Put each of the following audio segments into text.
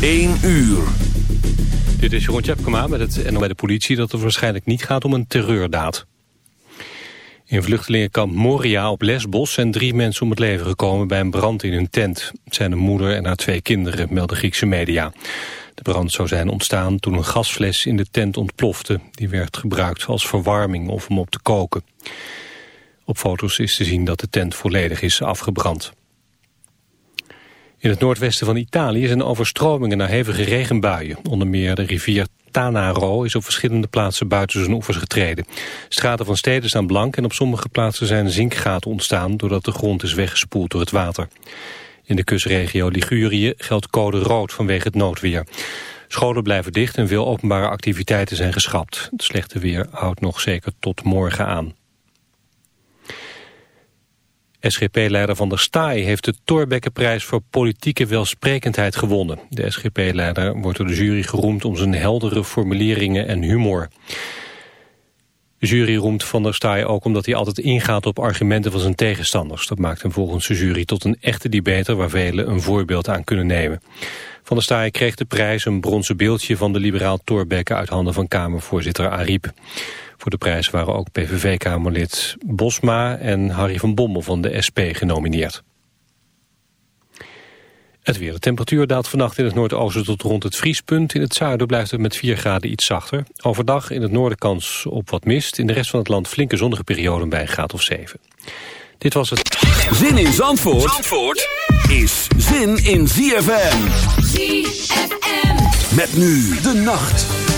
1 uur. Dit is Jeroen Tjepkema met het NO bij de politie dat het waarschijnlijk niet gaat om een terreurdaad. In vluchtelingenkamp Moria op Lesbos zijn drie mensen om het leven gekomen bij een brand in hun tent. Het zijn een moeder en haar twee kinderen, melden Griekse media. De brand zou zijn ontstaan toen een gasfles in de tent ontplofte. Die werd gebruikt als verwarming of om op te koken. Op foto's is te zien dat de tent volledig is afgebrand. In het noordwesten van Italië zijn overstromingen naar hevige regenbuien. Onder meer de rivier Tanaro is op verschillende plaatsen buiten zijn oevers getreden. Straten van steden staan blank en op sommige plaatsen zijn zinkgaten ontstaan... doordat de grond is weggespoeld door het water. In de kustregio Ligurië geldt code rood vanwege het noodweer. Scholen blijven dicht en veel openbare activiteiten zijn geschrapt. Het slechte weer houdt nog zeker tot morgen aan. SGP-leider Van der Staaij heeft de Torbekkenprijs voor politieke welsprekendheid gewonnen. De SGP-leider wordt door de jury geroemd om zijn heldere formuleringen en humor. De jury roemt Van der Staaij ook omdat hij altijd ingaat op argumenten van zijn tegenstanders. Dat maakt hem volgens de jury tot een echte debater waar velen een voorbeeld aan kunnen nemen. Van der Staaij kreeg de prijs een bronzen beeldje van de liberaal Torbekke uit handen van Kamervoorzitter Ariep. Voor de prijs waren ook PVV-kamerlid Bosma en Harry van Bommel van de SP genomineerd. Het weer. De temperatuur daalt vannacht in het noordoosten tot rond het vriespunt. In het zuiden blijft het met 4 graden iets zachter. Overdag in het noorden kans op wat mist. In de rest van het land flinke zonnige perioden bij een graad of 7. Dit was het. Zin in Zandvoort, Zandvoort is zin in ZFM. ZFM. Met nu de nacht.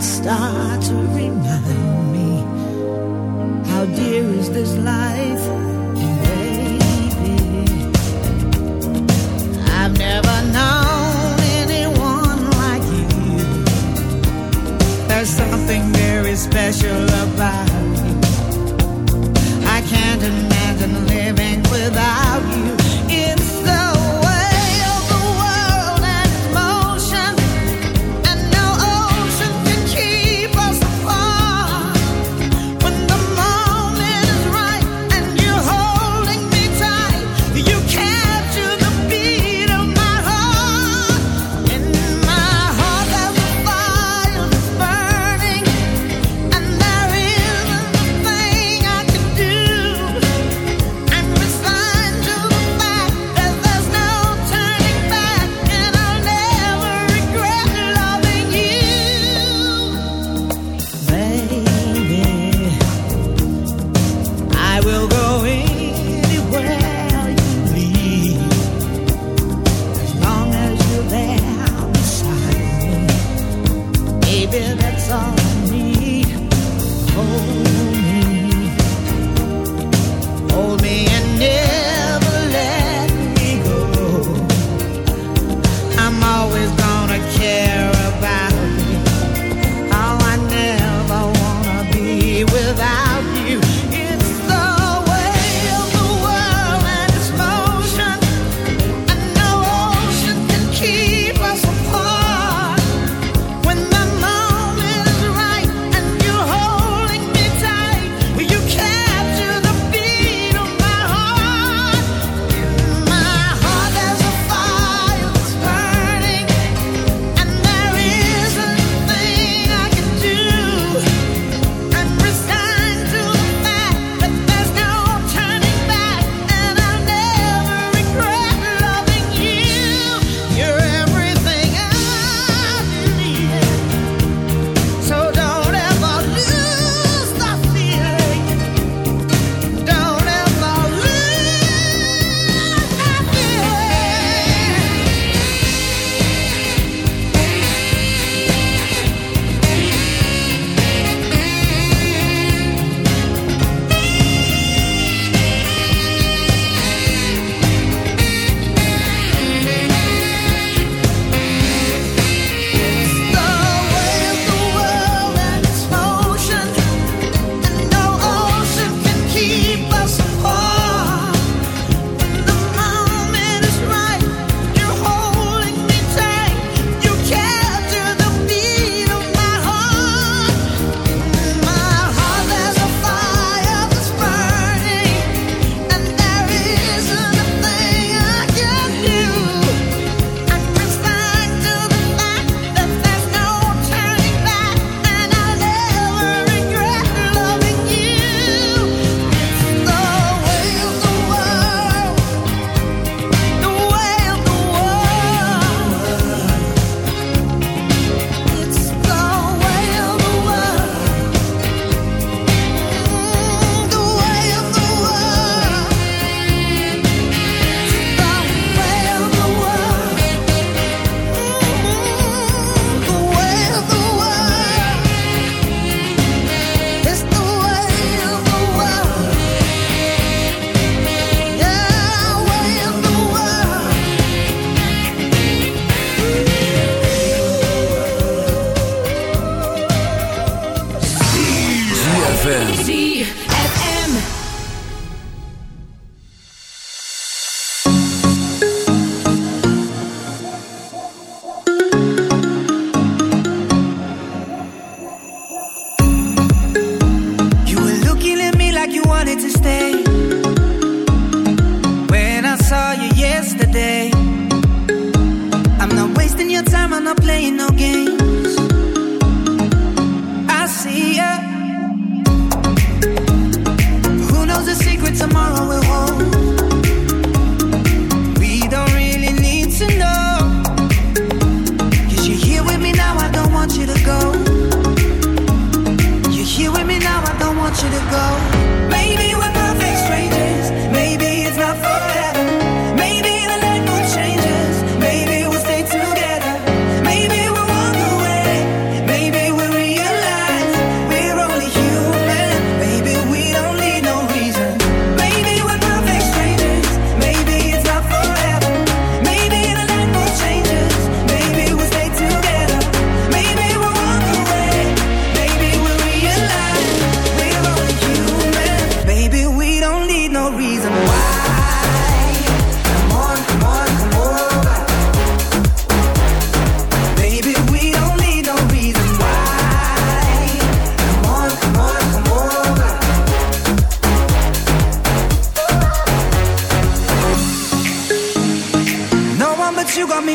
Start to remind me how dear is this life, baby. I've never known anyone like you. There's something very special about you. I can't imagine.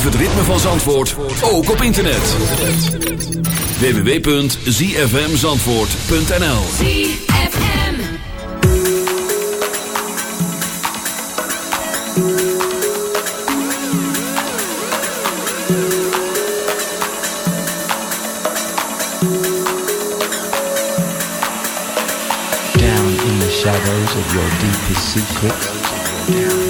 Beleef het ritme van Zandvoort, ook op internet. www.zfmzandvoort.nl ZFM. Down in the shadows of your deepest secrets, I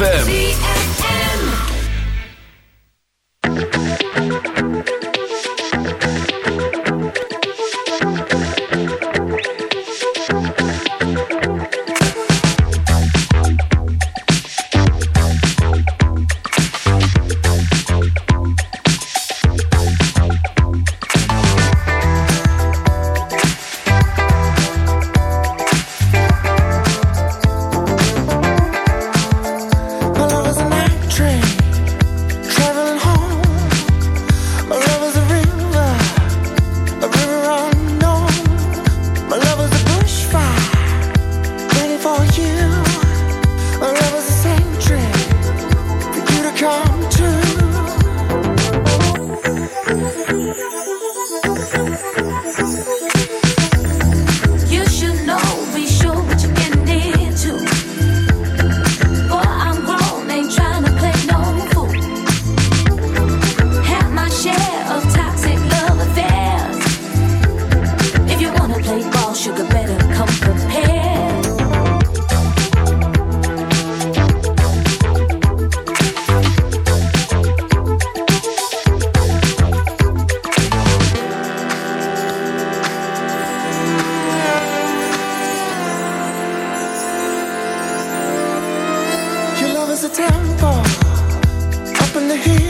ZFM. the heat.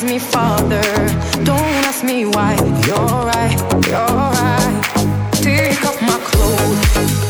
ask me, Father. Don't ask me why. You're right, you're right. Take off my clothes.